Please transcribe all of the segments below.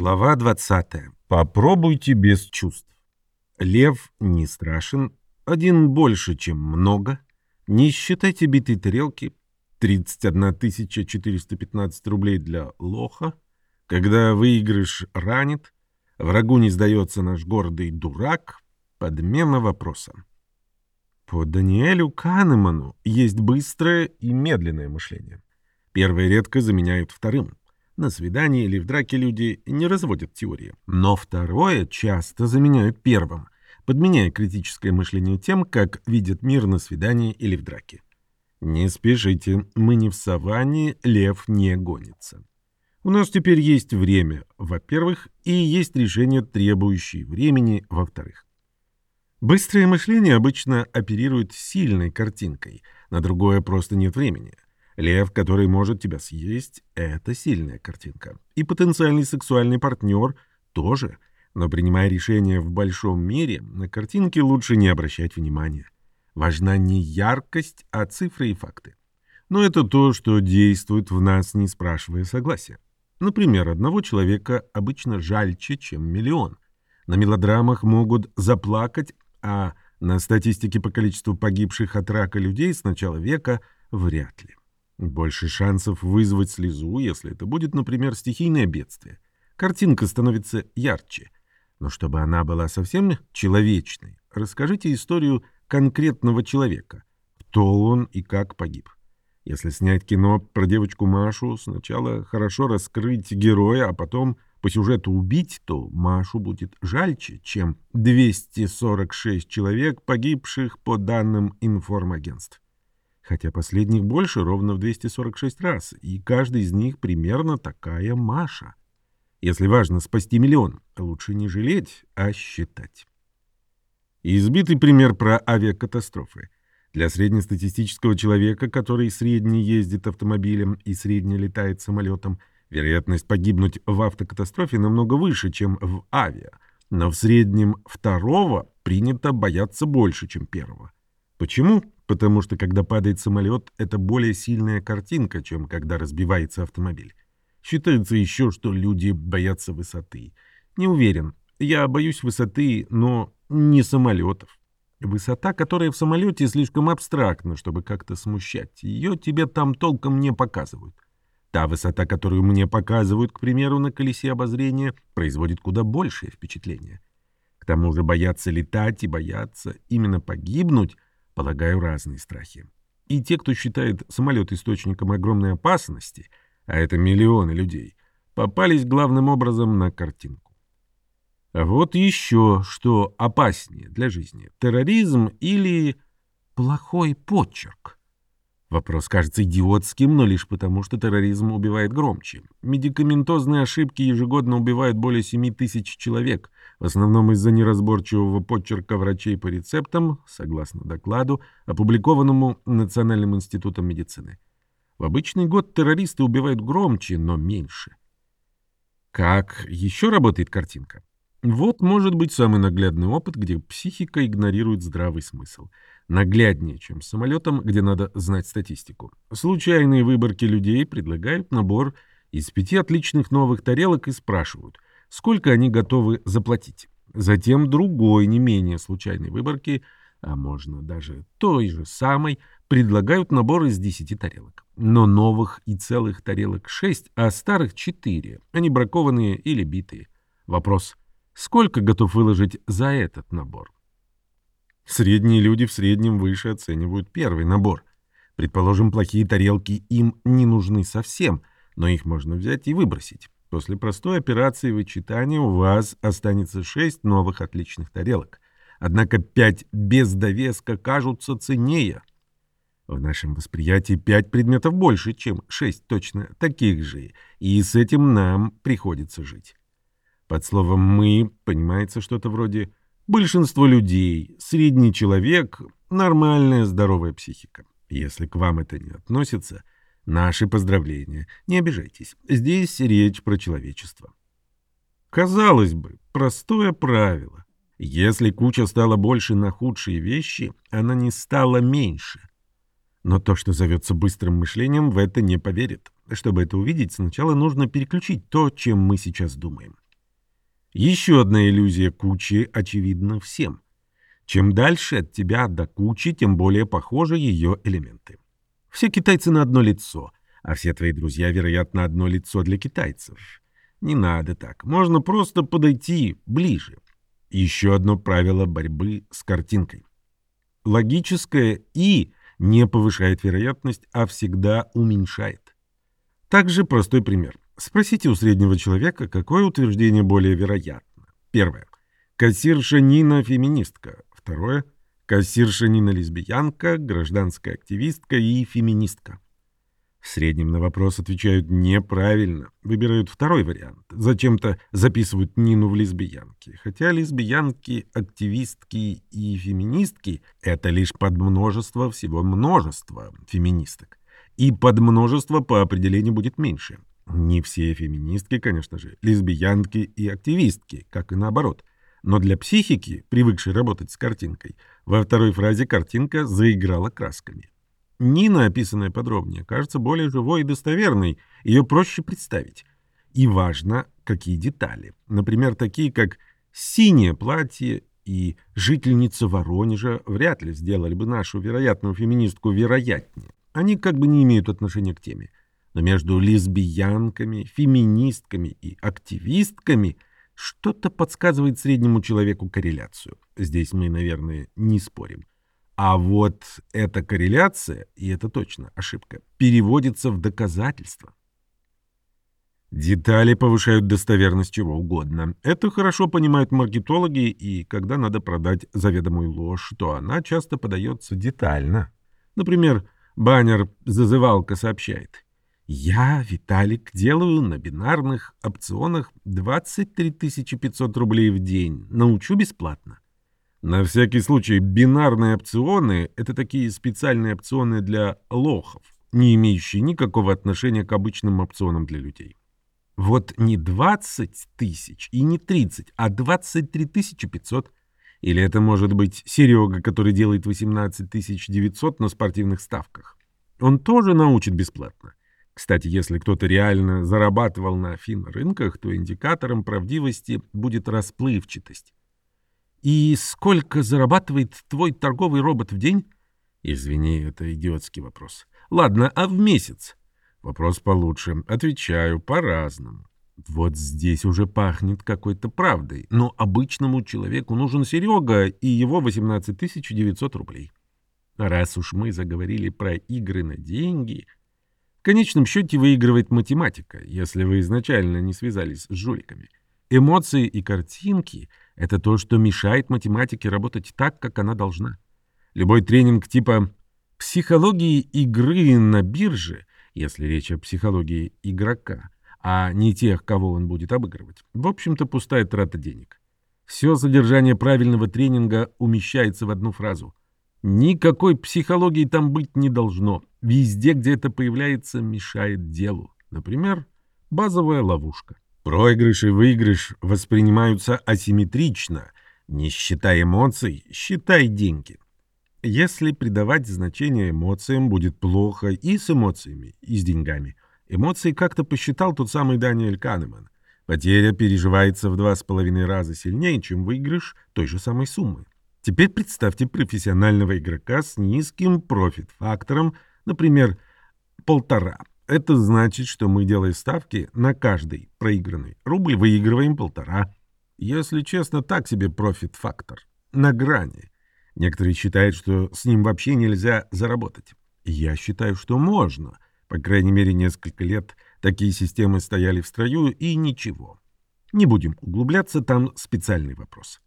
Глава 20. Попробуйте без чувств. Лев не страшен, один больше, чем много. Не считайте битые тарелки. 31 415 рублей для лоха. Когда выигрыш ранит, врагу не сдается наш гордый дурак. Подмена вопроса. По Даниэлю Канеману есть быстрое и медленное мышление. Первое редко заменяют вторым. На свидании или в драке люди не разводят теории. Но второе часто заменяют первым, подменяя критическое мышление тем, как видят мир на свидании или в драке. Не спешите, мы не в саванне, лев не гонится. У нас теперь есть время, во-первых, и есть решения, требующие времени, во-вторых. Быстрое мышление обычно оперирует сильной картинкой, на другое просто нет времени – Лев, который может тебя съесть, — это сильная картинка. И потенциальный сексуальный партнер тоже. Но принимая решение в большом мире, на картинки лучше не обращать внимания. Важна не яркость, а цифры и факты. Но это то, что действует в нас, не спрашивая согласия. Например, одного человека обычно жальче, чем миллион. На мелодрамах могут заплакать, а на статистике по количеству погибших от рака людей с начала века вряд ли. Больше шансов вызвать слезу, если это будет, например, стихийное бедствие. Картинка становится ярче. Но чтобы она была совсем человечной, расскажите историю конкретного человека. Кто он и как погиб. Если снять кино про девочку Машу, сначала хорошо раскрыть героя, а потом по сюжету убить, то Машу будет жальче, чем 246 человек, погибших по данным информагентств хотя последних больше ровно в 246 раз, и каждый из них примерно такая Маша. Если важно спасти миллион, лучше не жалеть, а считать. Избитый пример про авиакатастрофы. Для среднестатистического человека, который средне ездит автомобилем и средне летает самолетом, вероятность погибнуть в автокатастрофе намного выше, чем в авиа. Но в среднем второго принято бояться больше, чем первого. Почему? Потому что когда падает самолет, это более сильная картинка, чем когда разбивается автомобиль. Считается еще, что люди боятся высоты. Не уверен. Я боюсь высоты, но не самолетов. Высота, которая в самолете, слишком абстрактна, чтобы как-то смущать. Ее тебе там толком не показывают. Та высота, которую мне показывают, к примеру, на колесе обозрения, производит куда большее впечатление. К тому же бояться летать и бояться именно погибнуть — полагаю, разные страхи. И те, кто считает самолет источником огромной опасности, а это миллионы людей, попались главным образом на картинку. А вот еще что опаснее для жизни – терроризм или плохой почерк – Вопрос кажется идиотским, но лишь потому, что терроризм убивает громче. Медикаментозные ошибки ежегодно убивают более 7 тысяч человек, в основном из-за неразборчивого подчерка врачей по рецептам, согласно докладу, опубликованному Национальным институтом медицины. В обычный год террористы убивают громче, но меньше. Как еще работает картинка? Вот может быть самый наглядный опыт, где психика игнорирует здравый смысл. Нагляднее, чем с самолетом, где надо знать статистику. Случайные выборки людей предлагают набор из пяти отличных новых тарелок и спрашивают, сколько они готовы заплатить. Затем другой, не менее случайной выборки, а можно даже той же самой, предлагают набор из десяти тарелок. Но новых и целых тарелок шесть, а старых четыре, они бракованные или битые. Вопрос – Сколько готов выложить за этот набор? Средние люди в среднем выше оценивают первый набор. Предположим, плохие тарелки им не нужны совсем, но их можно взять и выбросить. После простой операции вычитания у вас останется 6 новых отличных тарелок. Однако 5 без довеска кажутся ценнее. В нашем восприятии 5 предметов больше, чем 6 точно таких же, и с этим нам приходится жить. Под словом «мы» понимается что-то вроде «большинство людей», «средний человек», «нормальная здоровая психика». Если к вам это не относится, наши поздравления. Не обижайтесь, здесь речь про человечество. Казалось бы, простое правило. Если куча стала больше на худшие вещи, она не стала меньше. Но то, что зовется быстрым мышлением, в это не поверит. Чтобы это увидеть, сначала нужно переключить то, чем мы сейчас думаем. Еще одна иллюзия кучи очевидна всем. Чем дальше от тебя до кучи, тем более похожи ее элементы. Все китайцы на одно лицо, а все твои друзья, вероятно, одно лицо для китайцев. Не надо так. Можно просто подойти ближе. Еще одно правило борьбы с картинкой. Логическое «и» не повышает вероятность, а всегда уменьшает. Также простой пример. Спросите у среднего человека, какое утверждение более вероятно. Первое. Кассирша Нина – феминистка. Второе. Кассирша Нина – лесбиянка, гражданская активистка и феминистка. В среднем на вопрос отвечают неправильно, выбирают второй вариант. Зачем-то записывают Нину в лесбиянки. Хотя лесбиянки, активистки и феминистки — это лишь подмножество всего множества феминисток. И подмножество по определению будет меньше. Не все феминистки, конечно же, лесбиянки и активистки, как и наоборот. Но для психики, привыкшей работать с картинкой, во второй фразе картинка заиграла красками. Нина, описанная подробнее, кажется более живой и достоверной, ее проще представить. И важно, какие детали. Например, такие, как синее платье и жительница Воронежа вряд ли сделали бы нашу вероятную феминистку вероятнее. Они как бы не имеют отношения к теме. Но между лесбиянками, феминистками и активистками что-то подсказывает среднему человеку корреляцию. Здесь мы, наверное, не спорим. А вот эта корреляция, и это точно ошибка, переводится в доказательство. Детали повышают достоверность чего угодно. Это хорошо понимают маркетологи, и когда надо продать заведомую ложь, то она часто подается детально. Например, баннер-зазывалка сообщает. «Я, Виталик, делаю на бинарных опционах 23 500 рублей в день. Научу бесплатно». На всякий случай, бинарные опционы — это такие специальные опционы для лохов, не имеющие никакого отношения к обычным опционам для людей. Вот не 20 тысяч и не 30, а 23 500. Или это может быть Серега, который делает 18 900 на спортивных ставках. Он тоже научит бесплатно. Кстати, если кто-то реально зарабатывал на фин-рынках, то индикатором правдивости будет расплывчатость. «И сколько зарабатывает твой торговый робот в день?» «Извини, это идиотский вопрос». «Ладно, а в месяц?» «Вопрос получше. Отвечаю по-разному». Вот здесь уже пахнет какой-то правдой, но обычному человеку нужен Серега и его 18 900 рублей. Раз уж мы заговорили про игры на деньги, в конечном счете выигрывает математика, если вы изначально не связались с жуликами. Эмоции и картинки — это то, что мешает математике работать так, как она должна. Любой тренинг типа «психологии игры на бирже», если речь о психологии игрока, а не тех, кого он будет обыгрывать, в общем-то пустая трата денег. Все содержание правильного тренинга умещается в одну фразу. Никакой психологии там быть не должно. Везде, где это появляется, мешает делу. Например, базовая ловушка. Проигрыш и выигрыш воспринимаются асимметрично. Не считай эмоций, считай деньги. Если придавать значение эмоциям, будет плохо и с эмоциями, и с деньгами. Эмоции как-то посчитал тот самый Даниэль Канеман. Потеря переживается в два с половиной раза сильнее, чем выигрыш той же самой суммы. Теперь представьте профессионального игрока с низким профит-фактором, например, полтора. Это значит, что мы, делая ставки, на каждый проигранный рубль выигрываем полтора. Если честно, так себе профит-фактор. На грани. Некоторые считают, что с ним вообще нельзя заработать. Я считаю, что можно. По крайней мере, несколько лет такие системы стояли в строю, и ничего. Не будем углубляться, там специальный вопрос.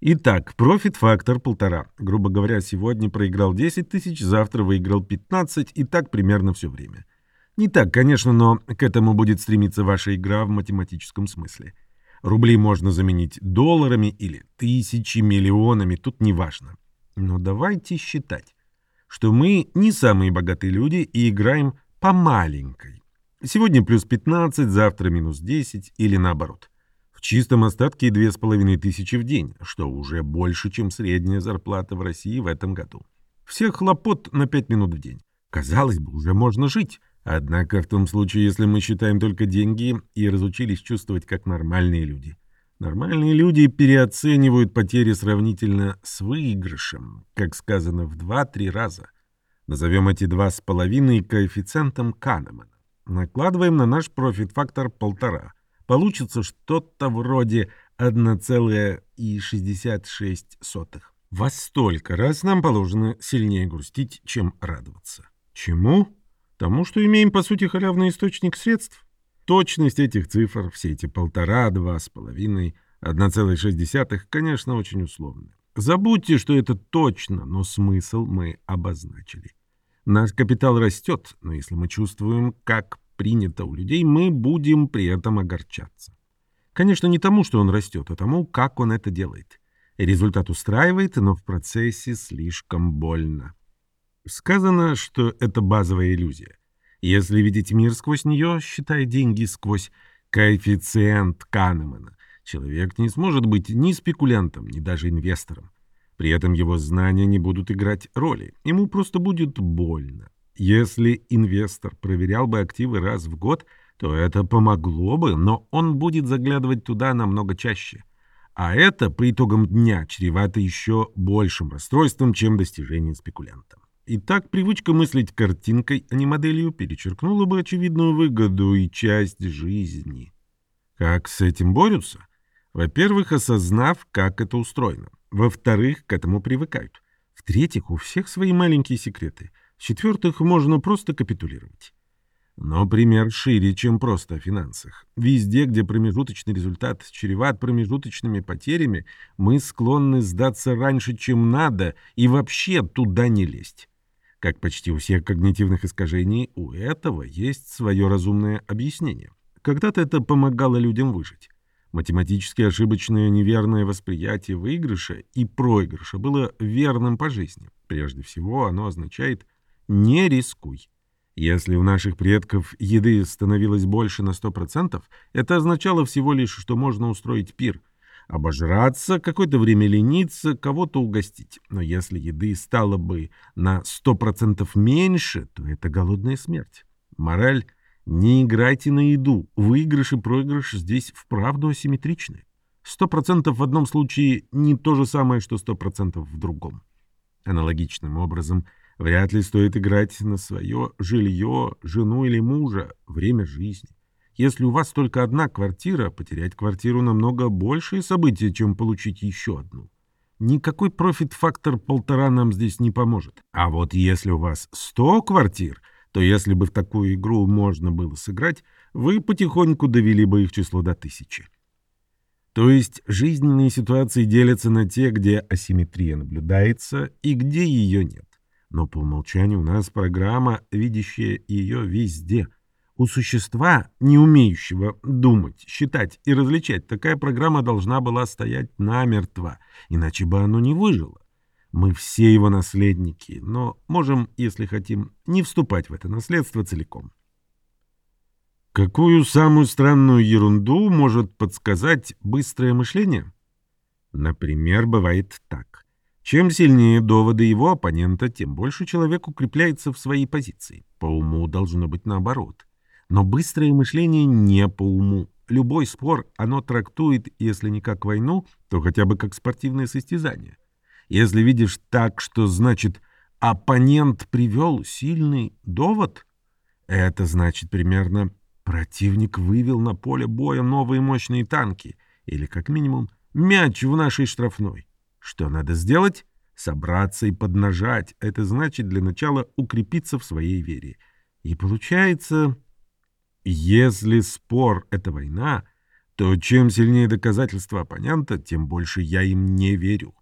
Итак, профит-фактор полтора. Грубо говоря, сегодня проиграл 10 тысяч, завтра выиграл 15, и так примерно все время. Не так, конечно, но к этому будет стремиться ваша игра в математическом смысле. Рубли можно заменить долларами или тысячи, миллионами, тут не важно. Но давайте считать, что мы не самые богатые люди и играем по маленькой. Сегодня плюс 15, завтра минус 10 или наоборот. Чистом остатке две с половиной тысячи в день, что уже больше, чем средняя зарплата в России в этом году. Всех хлопот на 5 минут в день. Казалось бы, уже можно жить. Однако в том случае, если мы считаем только деньги и разучились чувствовать как нормальные люди. Нормальные люди переоценивают потери сравнительно с выигрышем, как сказано, в 2-3 раза. Назовем эти два с половиной коэффициентом Канемана. Накладываем на наш профит-фактор полтора. Получится что-то вроде 1,66. Во столько раз нам положено сильнее грустить, чем радоваться. Чему? Тому, что имеем, по сути, халявный источник средств. Точность этих цифр, все эти полтора, два с половиной, 1,6, конечно, очень условны. Забудьте, что это точно, но смысл мы обозначили. Наш капитал растет, но если мы чувствуем, как принято у людей, мы будем при этом огорчаться. Конечно, не тому, что он растет, а тому, как он это делает. Результат устраивает, но в процессе слишком больно. Сказано, что это базовая иллюзия. Если видеть мир сквозь нее, считая деньги сквозь коэффициент Канемана, человек не сможет быть ни спекулянтом, ни даже инвестором. При этом его знания не будут играть роли. Ему просто будет больно. Если инвестор проверял бы активы раз в год, то это помогло бы, но он будет заглядывать туда намного чаще. А это по итогам дня чревато еще большим расстройством, чем достижение спекулянтом. Итак, привычка мыслить картинкой, а не моделью, перечеркнула бы очевидную выгоду и часть жизни. Как с этим борются? Во-первых, осознав, как это устроено. Во-вторых, к этому привыкают. В-третьих, у всех свои маленькие секреты. В-четвертых, можно просто капитулировать. Но пример шире, чем просто о финансах. Везде, где промежуточный результат чреват промежуточными потерями, мы склонны сдаться раньше, чем надо, и вообще туда не лезть. Как почти у всех когнитивных искажений, у этого есть свое разумное объяснение. Когда-то это помогало людям выжить. Математически ошибочное неверное восприятие выигрыша и проигрыша было верным по жизни. Прежде всего, оно означает «не рискуй». Если у наших предков еды становилось больше на 100%, это означало всего лишь, что можно устроить пир – обожраться, какое-то время лениться, кого-то угостить. Но если еды стало бы на 100% меньше, то это голодная смерть. Мораль – не играйте на еду. Выигрыш и проигрыш здесь вправду асимметричны. 100% в одном случае не то же самое, что 100% в другом. Аналогичным образом, вряд ли стоит играть на свое жилье, жену или мужа, время жизни. Если у вас только одна квартира, потерять квартиру намного большее событие, чем получить еще одну. Никакой профит-фактор полтора нам здесь не поможет. А вот если у вас сто квартир, то если бы в такую игру можно было сыграть, вы потихоньку довели бы их число до тысячи. То есть жизненные ситуации делятся на те, где асимметрия наблюдается и где ее нет. Но по умолчанию у нас программа, видящая ее везде – у существа, не умеющего думать, считать и различать, такая программа должна была стоять намертво, иначе бы оно не выжило. Мы все его наследники, но можем, если хотим, не вступать в это наследство целиком. Какую самую странную ерунду может подсказать быстрое мышление? Например, бывает так. Чем сильнее доводы его оппонента, тем больше человек укрепляется в своей позиции. По уму должно быть наоборот. Но быстрое мышление не по уму. Любой спор оно трактует, если не как войну, то хотя бы как спортивное состязание. Если видишь так, что значит оппонент привел сильный довод, это значит примерно противник вывел на поле боя новые мощные танки или, как минимум, мяч в нашей штрафной. Что надо сделать? Собраться и поднажать. Это значит для начала укрепиться в своей вере. И получается, если спор — это война, то чем сильнее доказательства оппонента, тем больше я им не верю.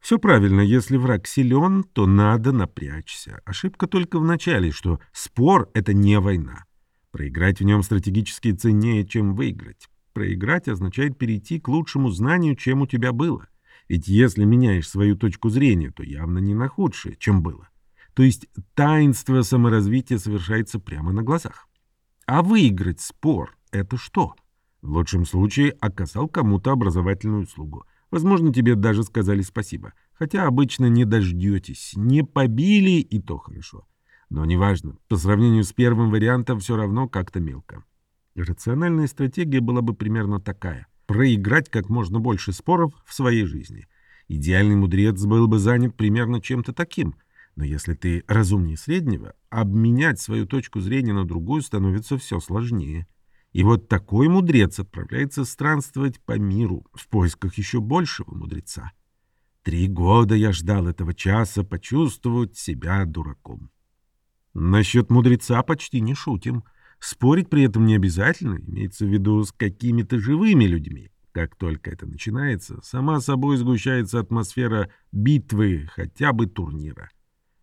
Все правильно, если враг силен, то надо напрячься. Ошибка только в начале, что спор — это не война. Проиграть в нем стратегически ценнее, чем выиграть. Проиграть означает перейти к лучшему знанию, чем у тебя было. Ведь если меняешь свою точку зрения, то явно не на худшее, чем было. То есть таинство саморазвития совершается прямо на глазах. А выиграть спор — это что? В лучшем случае оказал кому-то образовательную услугу. Возможно, тебе даже сказали спасибо. Хотя обычно не дождетесь. Не побили, и то хорошо. Но неважно. По сравнению с первым вариантом все равно как-то мелко. Рациональная стратегия была бы примерно такая. Проиграть как можно больше споров в своей жизни. Идеальный мудрец был бы занят примерно чем-то таким. Но если ты разумнее среднего, обменять свою точку зрения на другую становится все сложнее. И вот такой мудрец отправляется странствовать по миру в поисках еще большего мудреца. Три года я ждал этого часа почувствовать себя дураком. Насчет мудреца почти не шутим. Спорить при этом не обязательно, имеется в виду с какими-то живыми людьми. Как только это начинается, сама собой сгущается атмосфера битвы, хотя бы турнира.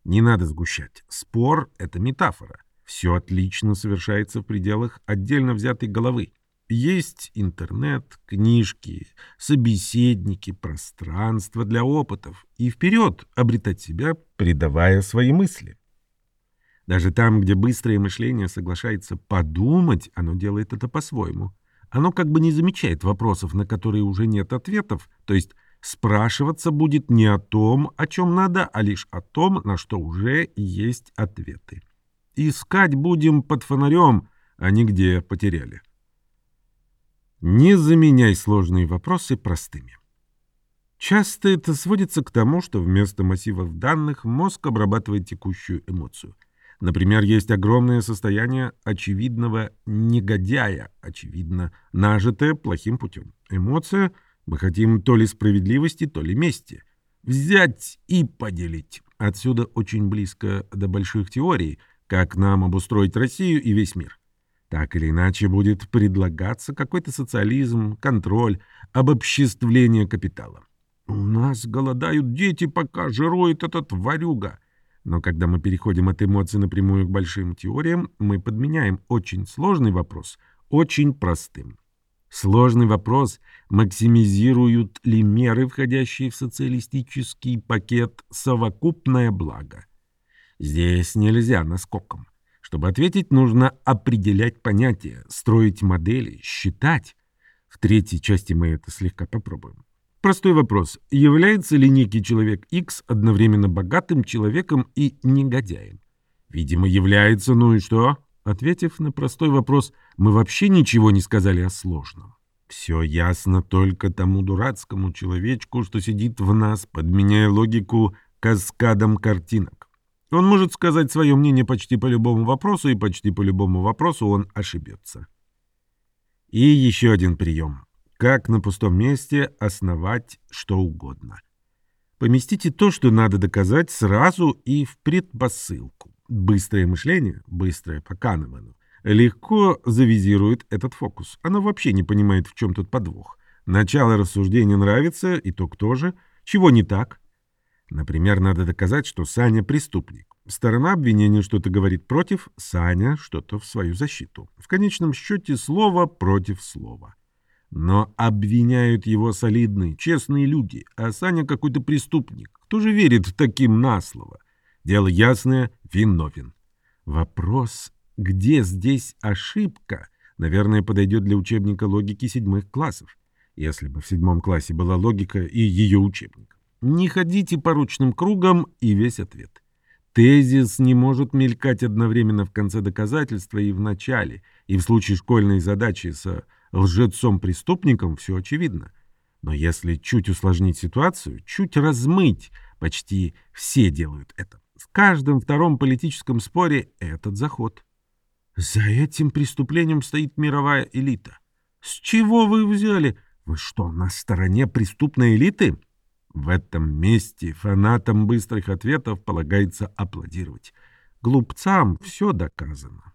Не надо сгущать. Спор — это метафора. Все отлично совершается в пределах отдельно взятой головы. Есть интернет, книжки, собеседники, пространство для опытов. И вперед обретать себя, предавая свои мысли. Даже там, где быстрое мышление соглашается подумать, оно делает это по-своему. Оно как бы не замечает вопросов, на которые уже нет ответов, то есть спрашиваться будет не о том, о чем надо, а лишь о том, на что уже есть ответы. Искать будем под фонарем, а нигде потеряли. Не заменяй сложные вопросы простыми. Часто это сводится к тому, что вместо массивов данных мозг обрабатывает текущую эмоцию. Например, есть огромное состояние очевидного негодяя, очевидно нажитое плохим путем. Эмоция мы хотим то ли справедливости, то ли мести. Взять и поделить. Отсюда очень близко до больших теорий, как нам обустроить Россию и весь мир. Так или иначе будет предлагаться какой-то социализм, контроль, обобществление капитала. У нас голодают дети, пока жирует этот варюга. Но когда мы переходим от эмоций напрямую к большим теориям, мы подменяем очень сложный вопрос очень простым. Сложный вопрос, максимизируют ли меры, входящие в социалистический пакет, совокупное благо. Здесь нельзя наскоком. Чтобы ответить, нужно определять понятия, строить модели, считать. В третьей части мы это слегка попробуем. Простой вопрос. Является ли некий человек X одновременно богатым человеком и негодяем? Видимо, является, ну и что? Ответив на простой вопрос, мы вообще ничего не сказали о сложном. Все ясно только тому дурацкому человечку, что сидит в нас, подменяя логику каскадом картинок. Он может сказать свое мнение почти по любому вопросу, и почти по любому вопросу он ошибется. И еще один прием как на пустом месте основать что угодно. Поместите то, что надо доказать, сразу и в предпосылку. Быстрое мышление, быстрое по Канеману, легко завизирует этот фокус. Оно вообще не понимает, в чем тут подвох. Начало рассуждения нравится, итог тоже. Чего не так? Например, надо доказать, что Саня преступник. Сторона обвинения что-то говорит против, Саня что-то в свою защиту. В конечном счете слово против слова. Но обвиняют его солидные, честные люди, а Саня какой-то преступник. Кто же верит таким на слово? Дело ясное, виновен. Вопрос, где здесь ошибка, наверное, подойдет для учебника логики седьмых классов. Если бы в седьмом классе была логика и ее учебник. Не ходите по ручным кругам и весь ответ. Тезис не может мелькать одновременно в конце доказательства и в начале, и в случае школьной задачи со лжецом-преступником все очевидно. Но если чуть усложнить ситуацию, чуть размыть, почти все делают это. В каждом втором политическом споре этот заход. За этим преступлением стоит мировая элита. С чего вы взяли? Вы что, на стороне преступной элиты? В этом месте фанатам быстрых ответов полагается аплодировать. Глупцам все доказано.